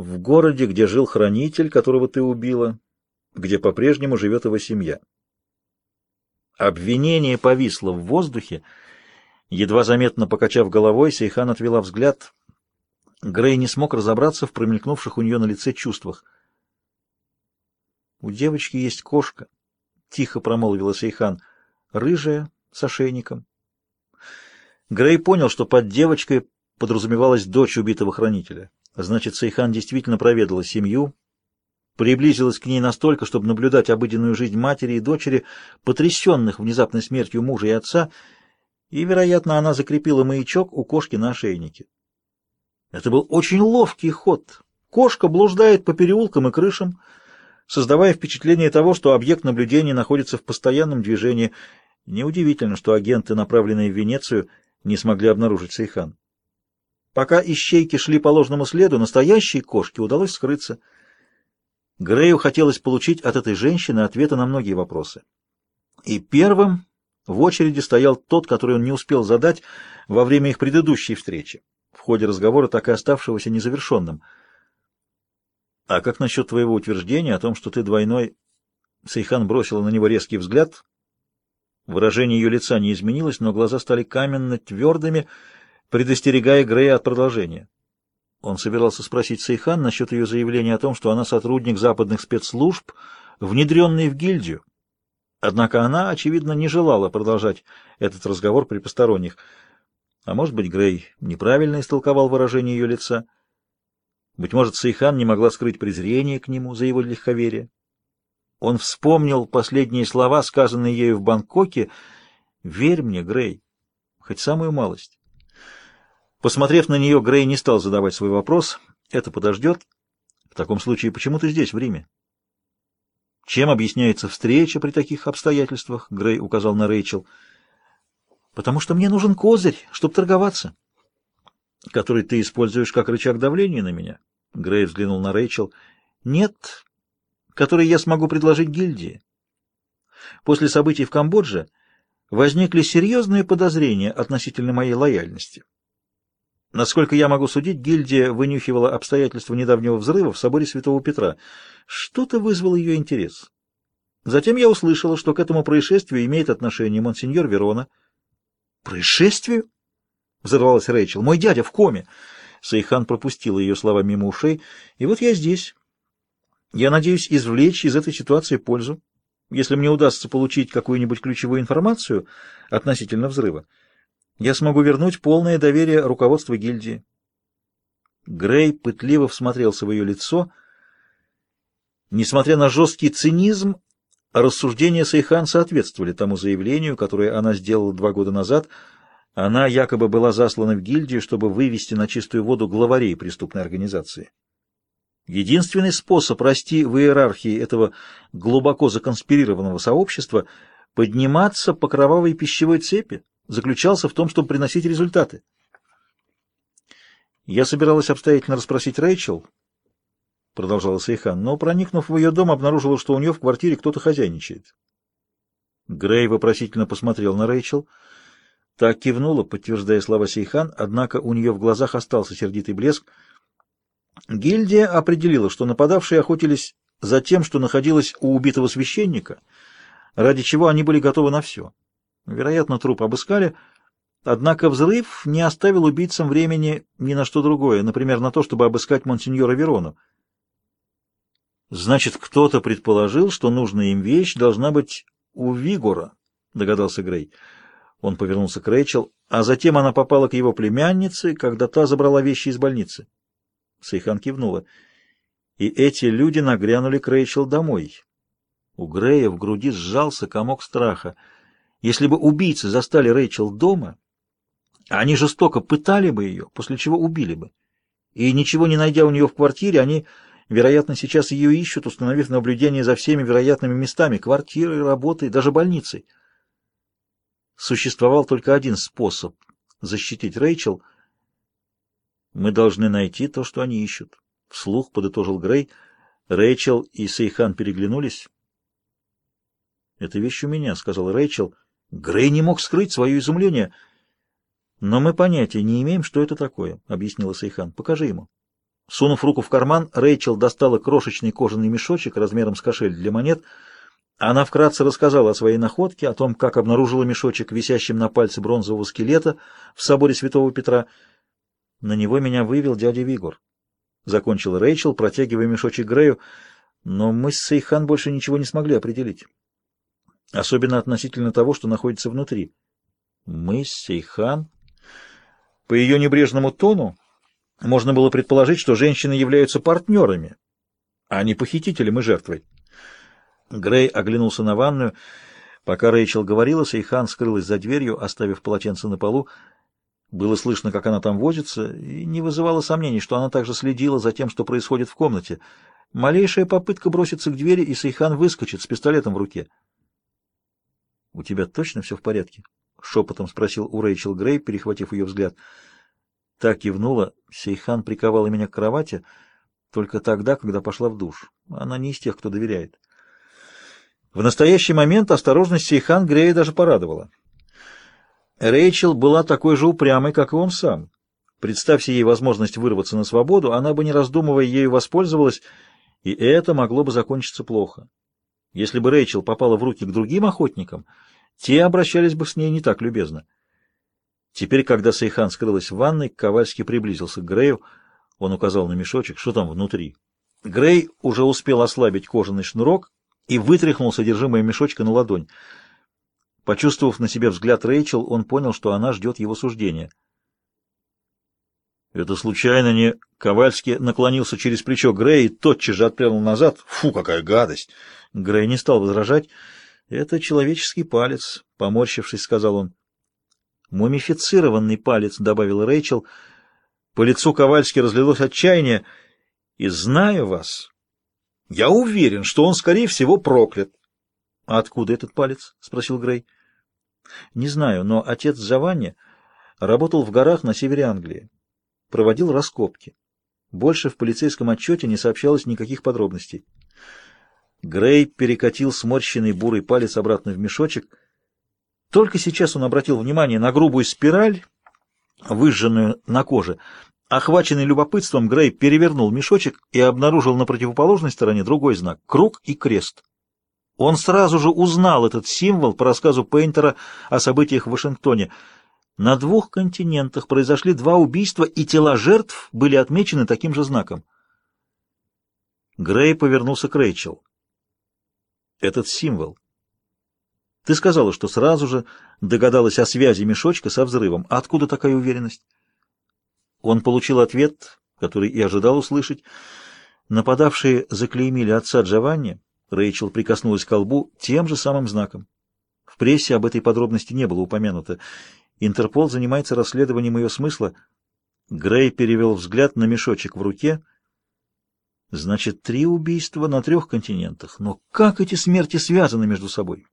в городе, где жил хранитель, которого ты убила, где по-прежнему живет его семья. Обвинение повисло в воздухе. Едва заметно покачав головой, Сейхан отвела взгляд. Грей не смог разобраться в промелькнувших у нее на лице чувствах. «У девочки есть кошка», — тихо промолвила Сейхан, — «рыжая, с ошейником». Грей понял, что под девочкой подразумевалась дочь убитого хранителя. Значит, Сейхан действительно проведала семью, приблизилась к ней настолько, чтобы наблюдать обыденную жизнь матери и дочери, потрясенных внезапной смертью мужа и отца, и, вероятно, она закрепила маячок у кошки на ошейнике. Это был очень ловкий ход. Кошка блуждает по переулкам и крышам, создавая впечатление того, что объект наблюдения находится в постоянном движении. Неудивительно, что агенты, направленные в Венецию, не смогли обнаружить Сейхан. Пока ищейки шли по ложному следу, настоящей кошке удалось скрыться. Грею хотелось получить от этой женщины ответы на многие вопросы. И первым в очереди стоял тот, который он не успел задать во время их предыдущей встречи, в ходе разговора так и оставшегося незавершенным. «А как насчет твоего утверждения о том, что ты двойной...» Сейхан бросила на него резкий взгляд. Выражение ее лица не изменилось, но глаза стали каменно твердыми, предостерегая Грея от продолжения. Он собирался спросить Сейхан насчет ее заявления о том, что она сотрудник западных спецслужб, внедренный в гильдию. Однако она, очевидно, не желала продолжать этот разговор при посторонних. А может быть, Грей неправильно истолковал выражение ее лица. Быть может, Сейхан не могла скрыть презрение к нему за его легковерие. Он вспомнил последние слова, сказанные ею в Бангкоке. «Верь мне, Грей, хоть самую малость». Посмотрев на нее, Грей не стал задавать свой вопрос. Это подождет. В таком случае, почему ты здесь, в Риме? Чем объясняется встреча при таких обстоятельствах? Грей указал на Рэйчел. Потому что мне нужен козырь, чтобы торговаться. Который ты используешь как рычаг давления на меня? Грей взглянул на Рэйчел. Нет, который я смогу предложить гильдии. После событий в Камбодже возникли серьезные подозрения относительно моей лояльности. Насколько я могу судить, гильдия вынюхивала обстоятельства недавнего взрыва в соборе Святого Петра. Что-то вызвало ее интерес. Затем я услышала, что к этому происшествию имеет отношение монсеньор Верона. «Происшествию?» — взорвалась Рэйчел. «Мой дядя в коме!» Сайхан пропустил ее слова мимо ушей. «И вот я здесь. Я надеюсь извлечь из этой ситуации пользу. Если мне удастся получить какую-нибудь ключевую информацию относительно взрыва, я смогу вернуть полное доверие руководства гильдии. Грей пытливо всмотрелся в ее лицо. Несмотря на жесткий цинизм, рассуждения Сайхан соответствовали тому заявлению, которое она сделала два года назад. Она якобы была заслана в гильдию, чтобы вывести на чистую воду главарей преступной организации. Единственный способ расти в иерархии этого глубоко законспирированного сообщества — подниматься по кровавой пищевой цепи, заключался в том, чтобы приносить результаты. Я собиралась обстоятельно расспросить Рэйчел, продолжала Сейхан, но, проникнув в ее дом, обнаружила, что у нее в квартире кто-то хозяйничает. Грей вопросительно посмотрел на Рэйчел. Так кивнула, подтверждая слова Сейхан, однако у нее в глазах остался сердитый блеск. Гильдия определила, что нападавшие охотились за тем, что находилось у убитого священника, ради чего они были готовы на все. Вероятно, труп обыскали, однако взрыв не оставил убийцам времени ни на что другое, например, на то, чтобы обыскать монсеньора Верону. Значит, кто-то предположил, что нужная им вещь должна быть у Вигора, догадался Грей. Он повернулся к Рэйчел, а затем она попала к его племяннице, когда та забрала вещи из больницы. Сейхан кивнула. И эти люди нагрянули к Рэйчел домой. У Грея в груди сжался комок страха — если бы убийцы застали Рэйчел дома, они жестоко пытали бы ее, после чего убили бы. И ничего не найдя у нее в квартире, они, вероятно, сейчас ее ищут, установив наблюдение за всеми вероятными местами, квартирой, работой, даже больницей. Существовал только один способ защитить Рэйчел. Мы должны найти то, что они ищут. Вслух подытожил Грей. Рэйчел и Сейхан переглянулись. «Это вещь у меня», — сказал Рэйчел. Грей не мог скрыть свое изумление. «Но мы понятия не имеем, что это такое», — объяснила Сейхан. «Покажи ему». Сунув руку в карман, Рэйчел достала крошечный кожаный мешочек размером с кошель для монет. Она вкратце рассказала о своей находке, о том, как обнаружила мешочек, висящим на пальце бронзового скелета в соборе Святого Петра. На него меня вывел дядя Вигор. Закончил Рэйчел, протягивая мешочек Грею, но мы с Сейхан больше ничего не смогли определить. Особенно относительно того, что находится внутри. Мы с Сейхан? По ее небрежному тону можно было предположить, что женщины являются партнерами, а не похитителем и жертвой. Грей оглянулся на ванную. Пока Рэйчел говорила, Сейхан скрылась за дверью, оставив полотенце на полу. Было слышно, как она там возится, и не вызывало сомнений, что она также следила за тем, что происходит в комнате. Малейшая попытка броситься к двери, и Сейхан выскочит с пистолетом в руке. — У тебя точно все в порядке? — шепотом спросил у Рэйчел Грей, перехватив ее взгляд. — так кивнула. Сейхан приковала меня к кровати только тогда, когда пошла в душ. Она не из тех, кто доверяет. В настоящий момент осторожность Сейхан Грея даже порадовала. Рэйчел была такой же упрямой, как и он сам. Представься ей возможность вырваться на свободу, она бы, не раздумывая, ею воспользовалась, и это могло бы закончиться плохо. Если бы Рэйчел попала в руки к другим охотникам, те обращались бы с ней не так любезно. Теперь, когда Сейхан скрылась в ванной, Ковальский приблизился к Грею. Он указал на мешочек, что там внутри. Грей уже успел ослабить кожаный шнурок и вытряхнул содержимое мешочка на ладонь. Почувствовав на себе взгляд Рэйчел, он понял, что она ждет его суждения. Это случайно не... Ковальский наклонился через плечо Грея и тотчас же отпрянул назад. Фу, какая гадость! Грей не стал возражать. Это человеческий палец, поморщившись, сказал он. «Мумифицированный палец», — добавил Рэйчел. По лицу Ковальски разлилось отчаяние. «И знаю вас, я уверен, что он, скорее всего, проклят». «А откуда этот палец?» — спросил Грей. «Не знаю, но отец Джованни работал в горах на севере Англии. Проводил раскопки. Больше в полицейском отчете не сообщалось никаких подробностей». Грей перекатил сморщенный бурый палец обратно в мешочек — только сейчас он обратил внимание на грубую спираль, выжженную на коже. Охваченный любопытством, Грей перевернул мешочек и обнаружил на противоположной стороне другой знак — круг и крест. Он сразу же узнал этот символ по рассказу Пейнтера о событиях в Вашингтоне. На двух континентах произошли два убийства, и тела жертв были отмечены таким же знаком. Грей повернулся к Рэйчел. Этот символ ты сказала, что сразу же догадалась о связи мешочка со взрывом. А откуда такая уверенность? Он получил ответ, который и ожидал услышать. Нападавшие заклеймили отца Джованни. Рэйчел прикоснулась к колбу тем же самым знаком. В прессе об этой подробности не было упомянуто. Интерпол занимается расследованием ее смысла. Грей перевел взгляд на мешочек в руке. Значит, три убийства на трех континентах. Но как эти смерти связаны между собой?